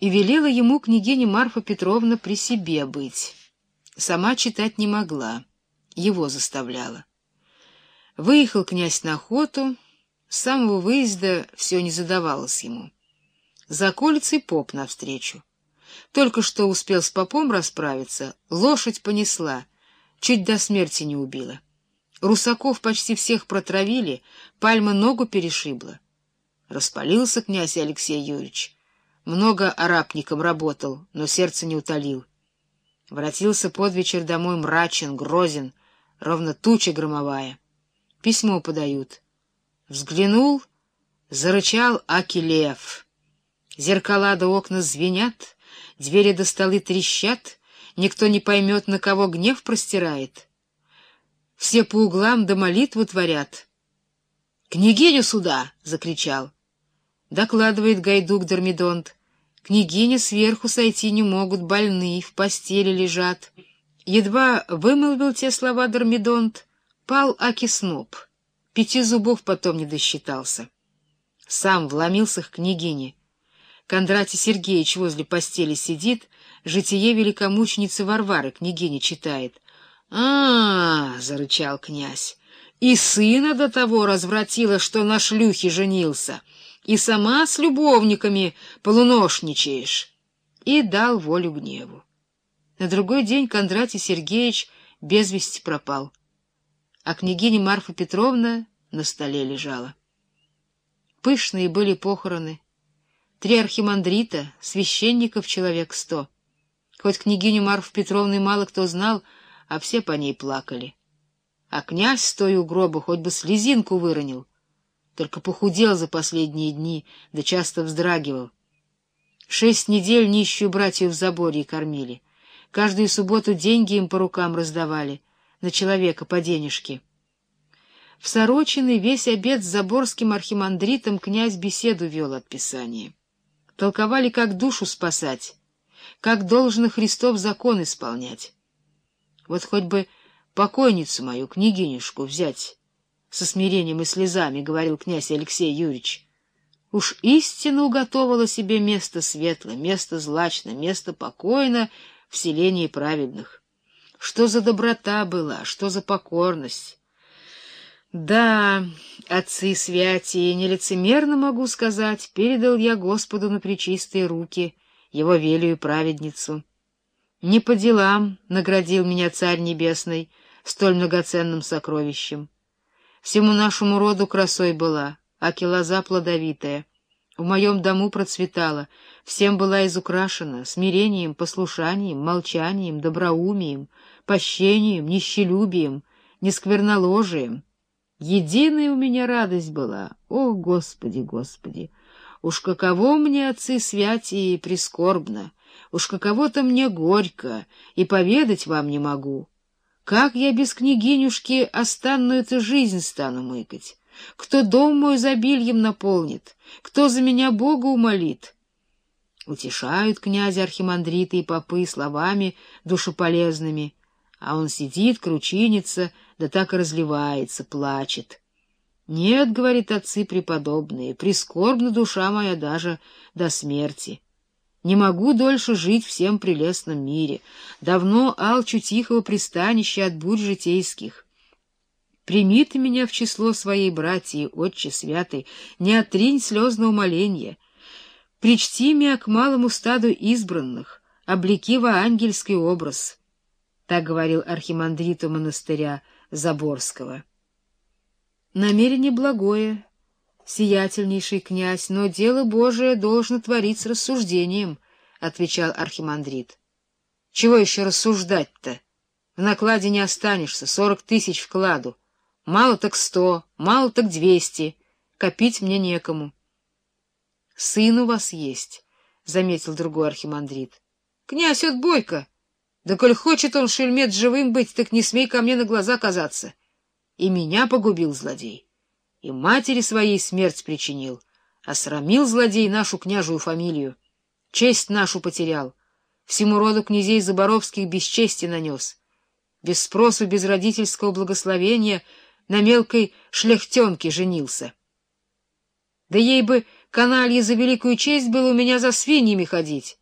и велела ему княгиня Марфа Петровна при себе быть. Сама читать не могла, его заставляла. Выехал князь на охоту, с самого выезда все не задавалось ему. За колицей поп навстречу. Только что успел с попом расправиться, лошадь понесла, чуть до смерти не убила. Русаков почти всех протравили, пальма ногу перешибла. Распалился князь Алексей Юрьевич. Много арабником работал, но сердце не утолил. Воротился под вечер домой мрачен, грозен, ровно туча громовая. Письмо подают. Взглянул, зарычал Акилев. Зеркала до окна звенят, двери до столы трещат, никто не поймет, на кого гнев простирает. Все по углам до молитву творят. «Княгиню сюда!» — закричал. Докладывает гайдук Дормидонт. Княгиня сверху сойти не могут, больны, в постели лежат. Едва вымолвил те слова Дормидонт, пал Акисноп. Пяти зубов потом не досчитался. Сам вломился к княгине. Кондратий Сергеевич возле постели сидит, житие великомученицы Варвары княгиня читает. а, -а, -а зарычал князь. «И сына до того развратила, что на шлюхе женился» и сама с любовниками полуношничаешь, и дал волю гневу. На другой день Кондратий Сергеевич без вести пропал, а княгиня Марфа Петровна на столе лежала. Пышные были похороны. Три архимандрита, священников человек сто. Хоть княгиню Марфу Петровну мало кто знал, а все по ней плакали. А князь, стоя у гроба, хоть бы слезинку выронил — только похудел за последние дни, да часто вздрагивал. Шесть недель нищую братьев в заборе кормили. Каждую субботу деньги им по рукам раздавали, на человека по денежке. В Сорочиной весь обед с заборским архимандритом князь беседу вел от Писания. Толковали, как душу спасать, как должно Христов закон исполнять. Вот хоть бы покойницу мою, княгинюшку, взять со смирением и слезами говорил князь Алексей Юрьевич. Уж истина уготовала себе место светлое, место злачно, место покойно в селении праведных. Что за доброта была, что за покорность! Да, отцы святие, нелицемерно могу сказать, передал я Господу на причистые руки его велию праведницу. Не по делам наградил меня Царь Небесный столь многоценным сокровищем. Всему нашему роду красой была, аки лоза плодовитая. В моем дому процветала, всем была изукрашена, смирением, послушанием, молчанием, доброумием, пощением, нищелюбием, нескверноложием. Единая у меня радость была. О, Господи, Господи! Уж каково мне, отцы святие, прискорбно, уж каково-то мне горько, и поведать вам не могу. Как я без княгинюшки останную эту жизнь стану мыкать? Кто дом мой забильем наполнит? Кто за меня Бога умолит? Утешают князя архимандриты и попы словами душеполезными, а он сидит, кручинится, да так и разливается, плачет. Нет, — говорит отцы преподобные, — прискорбна душа моя даже до смерти. Не могу дольше жить в всем прелестном мире. Давно алчу тихого пристанища от бурь житейских. Прими ты меня в число своей братьи, отче святый, не отринь слезного моления. Причти меня к малому стаду избранных, облеки во ангельский образ. Так говорил архимандриту монастыря Заборского. Намерение благое, сиятельнейший князь, но дело Божие должно творить с рассуждением, — отвечал архимандрит. — Чего еще рассуждать-то? В накладе не останешься, сорок тысяч вкладу. Мало так сто, мало так двести. Копить мне некому. — Сын у вас есть, — заметил другой архимандрит. — Князь от Бойко. Да коль хочет он, шельмет, живым быть, так не смей ко мне на глаза казаться. И меня погубил злодей и матери своей смерть причинил, осрамил злодей нашу княжую фамилию, честь нашу потерял, всему роду князей Заборовских бесчестие нанес, без спросу, без родительского благословения на мелкой шляхтенке женился. Да ей бы Каналье за великую честь было у меня за свиньями ходить.